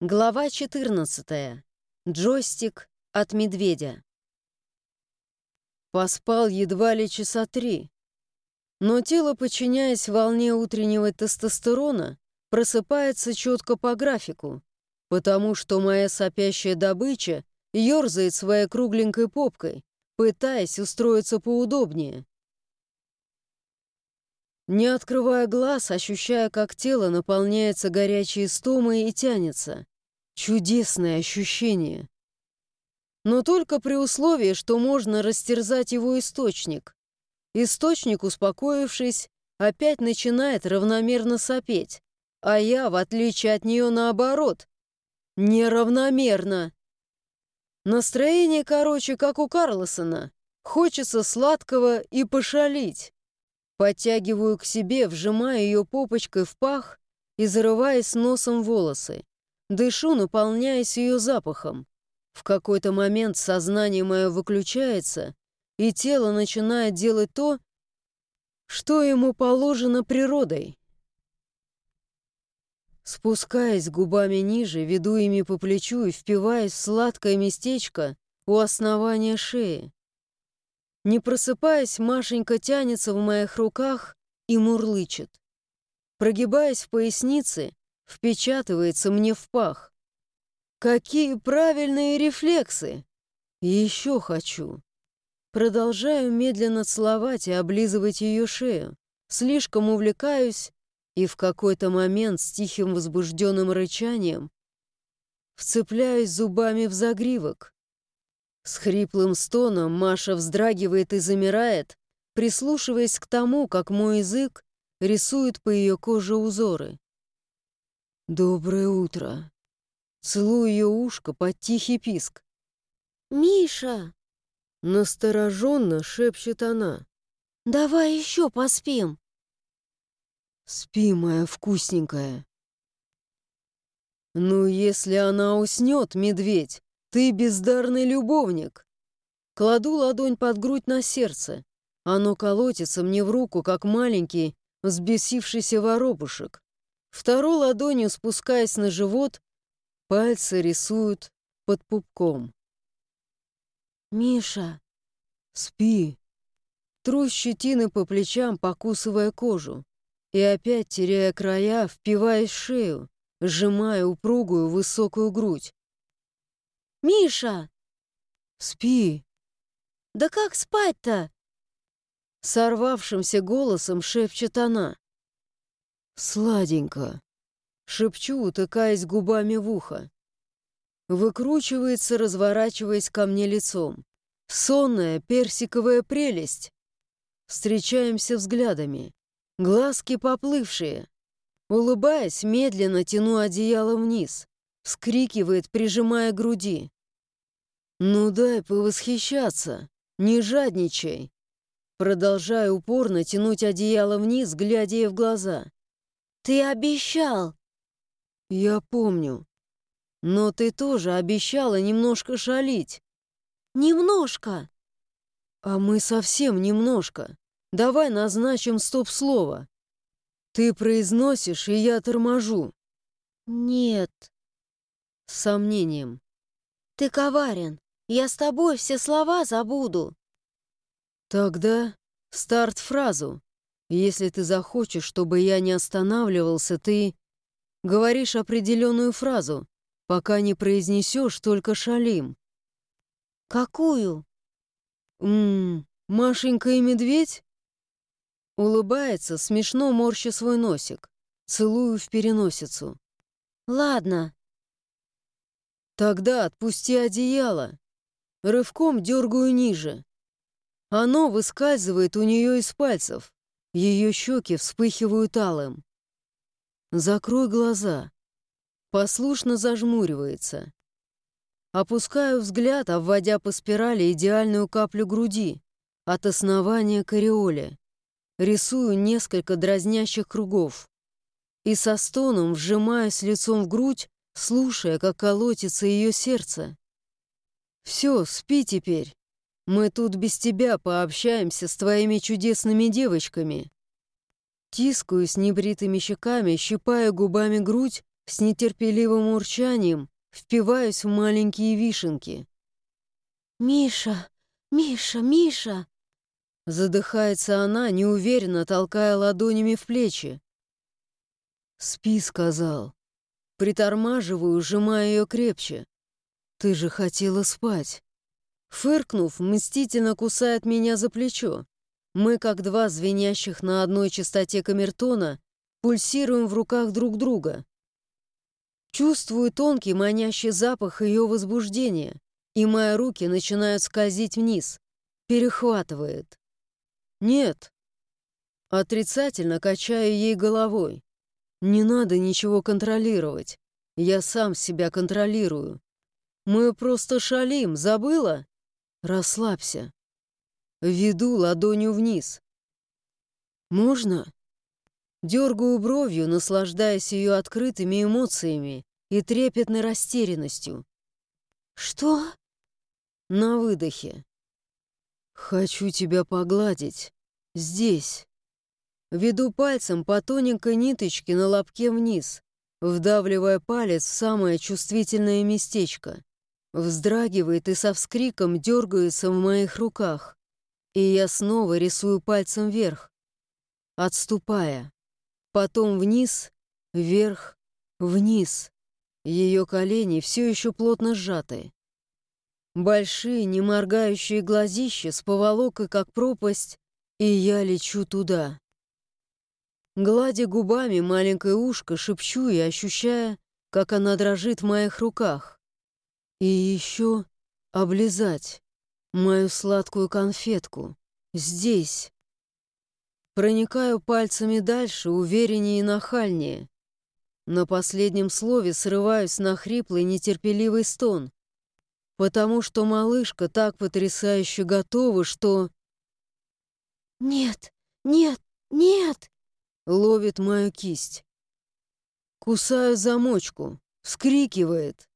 Глава 14. Джойстик от медведя. Поспал едва ли часа три. Но тело, подчиняясь волне утреннего тестостерона, просыпается четко по графику, потому что моя сопящая добыча ерзает своей кругленькой попкой, пытаясь устроиться поудобнее. Не открывая глаз, ощущая, как тело наполняется горячей стомой и тянется. Чудесное ощущение. Но только при условии, что можно растерзать его источник. Источник, успокоившись, опять начинает равномерно сопеть, а я, в отличие от нее, наоборот, неравномерно. Настроение, короче, как у Карлосона. Хочется сладкого и пошалить. Подтягиваю к себе, вжимая ее попочкой в пах и зарываясь носом волосы. Дышу, наполняясь ее запахом. В какой-то момент сознание мое выключается, и тело начинает делать то, что ему положено природой. Спускаясь губами ниже, веду ими по плечу и впиваясь в сладкое местечко у основания шеи. Не просыпаясь, Машенька тянется в моих руках и мурлычет. Прогибаясь в пояснице, впечатывается мне в пах. Какие правильные рефлексы! Еще хочу. Продолжаю медленно целовать и облизывать ее шею. Слишком увлекаюсь, и в какой-то момент с тихим возбужденным рычанием вцепляюсь зубами в загривок. С хриплым стоном Маша вздрагивает и замирает, прислушиваясь к тому, как мой язык рисует по ее коже узоры. «Доброе утро!» Целую ее ушко под тихий писк. «Миша!» Настороженно шепчет она. «Давай еще поспим!» «Спи, моя вкусненькая!» «Ну, если она уснет, медведь, ты бездарный любовник!» Кладу ладонь под грудь на сердце. Оно колотится мне в руку, как маленький, взбесившийся воробушек. Второй ладонью спускаясь на живот, пальцы рисуют под пупком. «Миша!» «Спи!» Тру щетины по плечам, покусывая кожу. И опять, теряя края, впиваясь в шею, сжимая упругую высокую грудь. «Миша!» «Спи!» «Да как спать-то?» Сорвавшимся голосом шепчет она. «Сладенько!» Шепчу, утыкаясь губами в ухо. Выкручивается, разворачиваясь ко мне лицом. Сонная персиковая прелесть. Встречаемся взглядами. Глазки поплывшие. Улыбаясь, медленно тяну одеяло вниз. Вскрикивает, прижимая груди. «Ну дай повосхищаться, не жадничай!» Продолжаю упорно тянуть одеяло вниз, глядя ей в глаза. «Ты обещал!» «Я помню. Но ты тоже обещала немножко шалить». «Немножко!» «А мы совсем немножко. Давай назначим стоп-слово. Ты произносишь, и я торможу». «Нет». С сомнением. «Ты коварен. Я с тобой все слова забуду». «Тогда старт фразу. Если ты захочешь, чтобы я не останавливался, ты говоришь определенную фразу, пока не произнесешь только шалим». «Какую?» «Ммм, Машенька и медведь?» Улыбается, смешно морща свой носик. Целую в переносицу. «Ладно». «Тогда отпусти одеяло». Рывком дергаю ниже. Оно выскальзывает у нее из пальцев. Ее щеки вспыхивают алым. Закрой глаза. Послушно зажмуривается. Опускаю взгляд, обводя по спирали идеальную каплю груди от основания кариоли. Рисую несколько дразнящих кругов. И со стоном вжимаюсь лицом в грудь, слушая, как колотится ее сердце. «Все, спи теперь. Мы тут без тебя пообщаемся с твоими чудесными девочками». Тискаю с небритыми щеками, щипая губами грудь, С нетерпеливым урчанием впиваюсь в маленькие вишенки. «Миша! Миша! Миша!» Задыхается она, неуверенно толкая ладонями в плечи. «Спи», — сказал. Притормаживаю, сжимая ее крепче. «Ты же хотела спать». Фыркнув, мстительно кусает меня за плечо. Мы, как два звенящих на одной частоте камертона, пульсируем в руках друг друга. Чувствую тонкий манящий запах ее возбуждения, и мои руки начинают скользить вниз. Перехватывает. «Нет». Отрицательно качаю ей головой. «Не надо ничего контролировать. Я сам себя контролирую. Мы просто шалим, забыла? Расслабься». Веду ладонью вниз. «Можно?» Дергаю бровью, наслаждаясь ее открытыми эмоциями и трепетной растерянностью. «Что?» На выдохе. «Хочу тебя погладить. Здесь». Веду пальцем по тоненькой ниточке на лобке вниз, вдавливая палец в самое чувствительное местечко. Вздрагивает и со вскриком дергается в моих руках. И я снова рисую пальцем вверх, отступая. Потом вниз, вверх, вниз. Ее колени все еще плотно сжаты. Большие, не моргающие глазища с поволокой, как пропасть, и я лечу туда. Гладя губами маленькое ушко, шепчу и ощущая, как она дрожит в моих руках. И еще облизать мою сладкую конфетку. Здесь. Проникаю пальцами дальше, увереннее и нахальнее. На последнем слове срываюсь на хриплый, нетерпеливый стон, потому что малышка так потрясающе готова, что... «Нет, нет, нет!» Ловит мою кисть. Кусаю замочку, вскрикивает.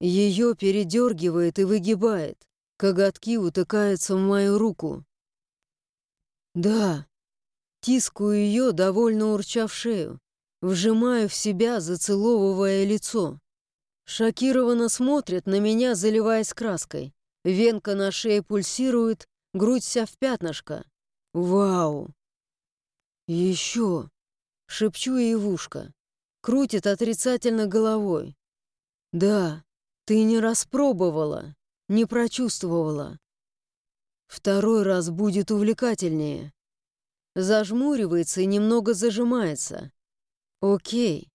Ее передергивает и выгибает. Коготки утыкаются в мою руку. Да, тискаю ее, довольно урча в шею, вжимаю в себя, зацеловывая лицо. Шокированно смотрит на меня, заливаясь краской. Венка на шее пульсирует, грудь вся в пятнышко. Вау! Еще! Шепчу ей в ушко. Крутит отрицательно головой. Да, ты не распробовала, не прочувствовала. Второй раз будет увлекательнее. Зажмуривается и немного зажимается. Окей.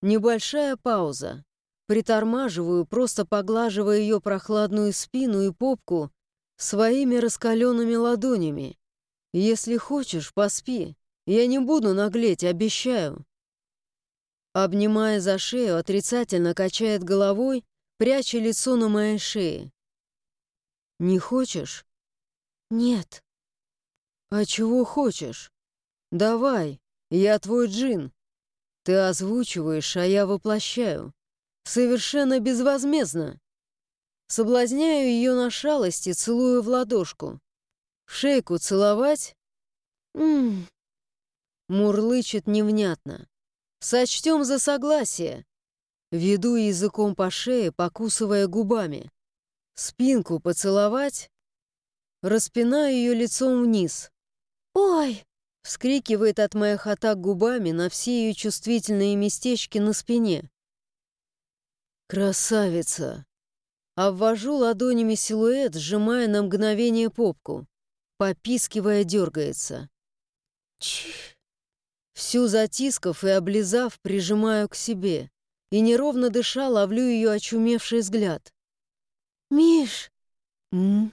Небольшая пауза. Притормаживаю, просто поглаживая ее прохладную спину и попку своими раскаленными ладонями. Если хочешь, поспи. Я не буду наглеть, обещаю. Обнимая за шею, отрицательно качает головой, пряча лицо на моей шее. «Не хочешь?» «Нет». «А чего хочешь? Давай, я твой джин. Ты озвучиваешь, а я воплощаю. Совершенно безвозмездно. Соблазняю ее на шалости, целую в ладошку. В шейку целовать? Ммм. Мурлычет невнятно. Сочтем за согласие. Веду языком по шее, покусывая губами. Спинку поцеловать? Распинаю ее лицом вниз. «Ой!» — вскрикивает от моих атак губами на все ее чувствительные местечки на спине. «Красавица!» Обвожу ладонями силуэт, сжимая на мгновение попку. Попискивая, дергается. Чих. Всю затискав и облизав, прижимаю к себе. И неровно дыша, ловлю ее очумевший взгляд. «Миш!» «М?»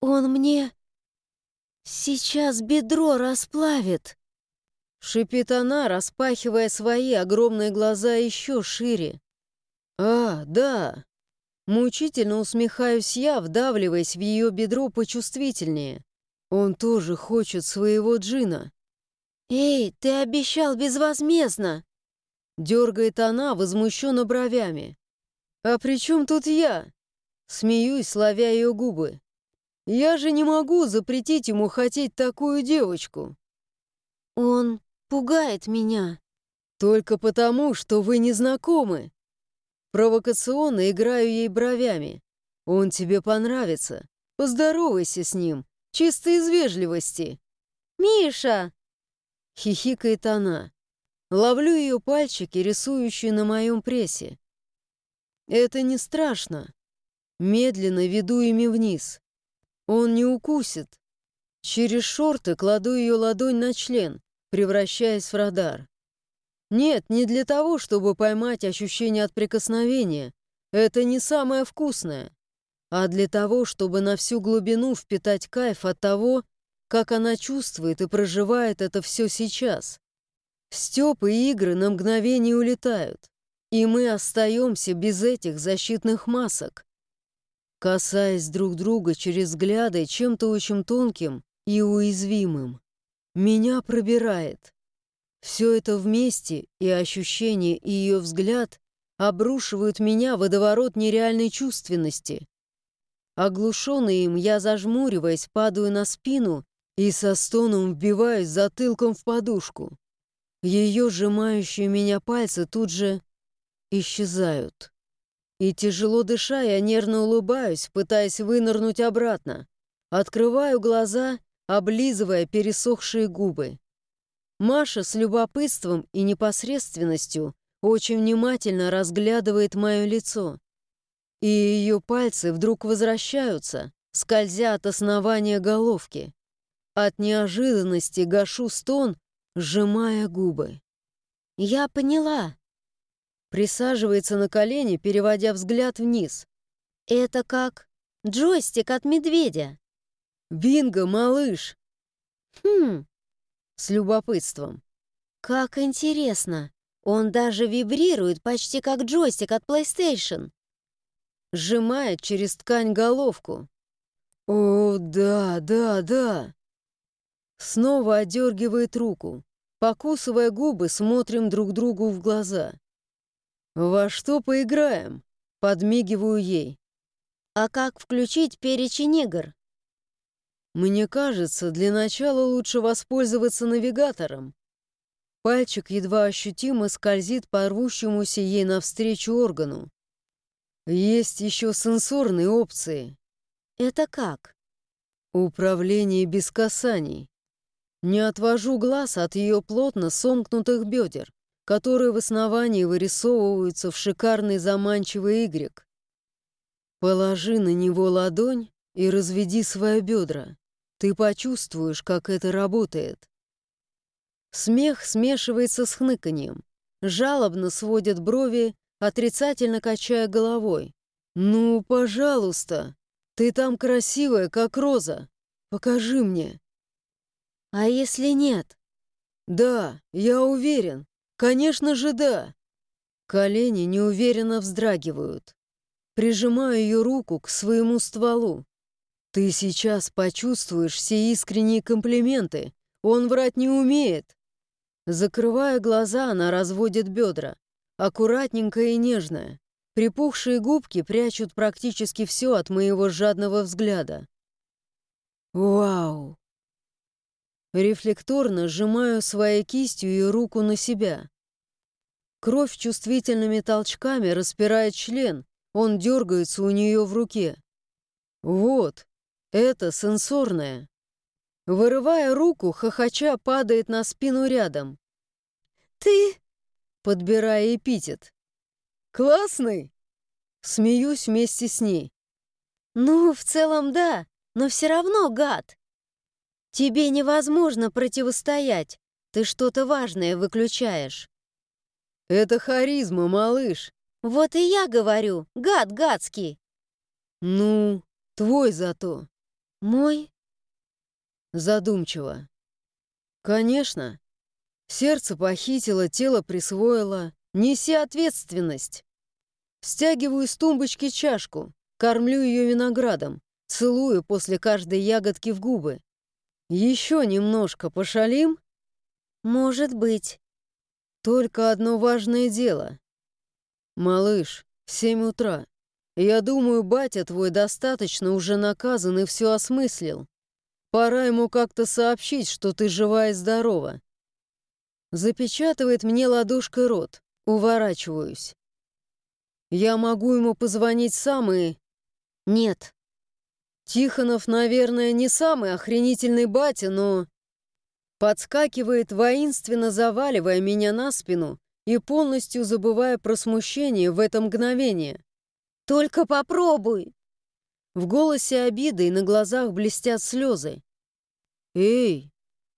«Он мне сейчас бедро расплавит!» Шипит она, распахивая свои огромные глаза еще шире. «А, да!» Мучительно усмехаюсь я, вдавливаясь в ее бедро почувствительнее. Он тоже хочет своего джина. «Эй, ты обещал безвозмездно!» Дергает она, возмущенно бровями. «А при чем тут я?» Смеюсь, ловя ее губы. «Я же не могу запретить ему хотеть такую девочку!» «Он пугает меня!» Только потому, что вы не знакомы. Провокационно играю ей бровями. Он тебе понравится. Поздоровайся с ним. Чисто из вежливости. «Миша!» — хихикает она. Ловлю ее пальчики, рисующие на моем прессе. Это не страшно. Медленно веду ими вниз. Он не укусит. Через шорты кладу ее ладонь на член, превращаясь в радар. Нет, не для того, чтобы поймать ощущение от прикосновения. Это не самое вкусное. А для того, чтобы на всю глубину впитать кайф от того, как она чувствует и проживает это все сейчас. Стёпы и игры на мгновение улетают, и мы остаемся без этих защитных масок. Касаясь друг друга через взгляды чем-то очень тонким и уязвимым, меня пробирает. Все это вместе, и ощущение, и ее взгляд обрушивают меня в водоворот нереальной чувственности. Оглушенный им, я, зажмуриваясь, падаю на спину и со стоном вбиваюсь затылком в подушку. Ее сжимающие меня пальцы тут же исчезают. И тяжело дыша, я нервно улыбаюсь, пытаясь вынырнуть обратно. Открываю глаза, облизывая пересохшие губы. Маша с любопытством и непосредственностью очень внимательно разглядывает мое лицо. И ее пальцы вдруг возвращаются, скользя от основания головки. От неожиданности гашу стон, сжимая губы. «Я поняла». Присаживается на колени, переводя взгляд вниз. «Это как джойстик от медведя». «Бинго, малыш!» «Хм, с любопытством. «Как интересно! Он даже вибрирует почти как джойстик от PlayStation!» Сжимает через ткань головку. «О, да, да, да!» Снова одергивает руку. Покусывая губы, смотрим друг другу в глаза. «Во что поиграем?» Подмигиваю ей. «А как включить перечень игр?» Мне кажется, для начала лучше воспользоваться навигатором. Пальчик едва ощутимо скользит по рвущемуся ей навстречу органу. Есть еще сенсорные опции. Это как? Управление без касаний. Не отвожу глаз от ее плотно сомкнутых бедер, которые в основании вырисовываются в шикарный заманчивый игрек. Положи на него ладонь и разведи свои бедра. Ты почувствуешь, как это работает. Смех смешивается с хныканьем. Жалобно сводят брови, отрицательно качая головой. «Ну, пожалуйста, ты там красивая, как роза. Покажи мне». «А если нет?» «Да, я уверен. Конечно же, да». Колени неуверенно вздрагивают. Прижимаю ее руку к своему стволу. Ты сейчас почувствуешь все искренние комплименты. Он врать не умеет. Закрывая глаза, она разводит бедра. Аккуратненькая и нежная. Припухшие губки прячут практически все от моего жадного взгляда. Вау! Рефлекторно сжимаю своей кистью и руку на себя. Кровь чувствительными толчками распирает член, он дергается у нее в руке. Вот, это сенсорное. Вырывая руку, хохоча падает на спину рядом. «Ты...» Подбирая эпитет. «Классный!» Смеюсь вместе с ней. «Ну, в целом да, но все равно гад. Тебе невозможно противостоять. Ты что-то важное выключаешь». «Это харизма, малыш». «Вот и я говорю, гад гадский». «Ну, твой зато». «Мой?» Задумчиво. «Конечно. Сердце похитило, тело присвоило. Неси ответственность. Стягиваю с тумбочки чашку, кормлю ее виноградом, целую после каждой ягодки в губы. Еще немножко пошалим?» «Может быть». «Только одно важное дело. Малыш, семь утра. Я думаю, батя твой достаточно уже наказан и все осмыслил. Пора ему как-то сообщить, что ты жива и здорова. Запечатывает мне ладошкой рот. Уворачиваюсь. Я могу ему позвонить сам и... Нет. Тихонов, наверное, не самый охренительный батя, но... Подскакивает, воинственно заваливая меня на спину и полностью забывая про смущение в это мгновение. «Только попробуй!» В голосе обиды и на глазах блестят слезы. «Эй!»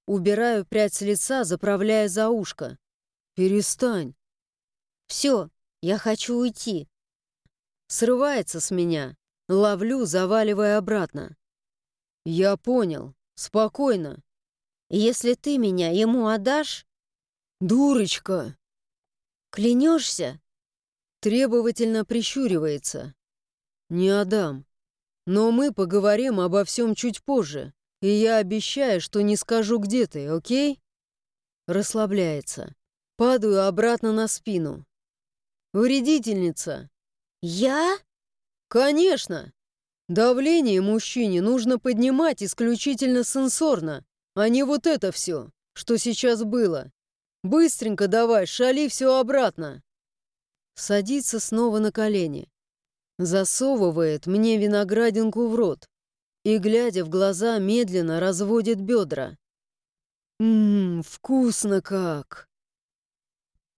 Убираю прядь с лица, заправляя за ушко. «Перестань!» «Все, я хочу уйти!» Срывается с меня. Ловлю, заваливая обратно. «Я понял. Спокойно. Если ты меня ему отдашь...» «Дурочка!» «Клянешься?» Требовательно прищуривается. «Не отдам. Но мы поговорим обо всем чуть позже, и я обещаю, что не скажу, где ты, окей?» Расслабляется. Падаю обратно на спину. «Вредительница!» «Я?» «Конечно! Давление мужчине нужно поднимать исключительно сенсорно, а не вот это все, что сейчас было. Быстренько давай, шали все обратно!» Садится снова на колени. Засовывает мне виноградинку в рот и, глядя в глаза, медленно разводит бедра. «Ммм, вкусно как!»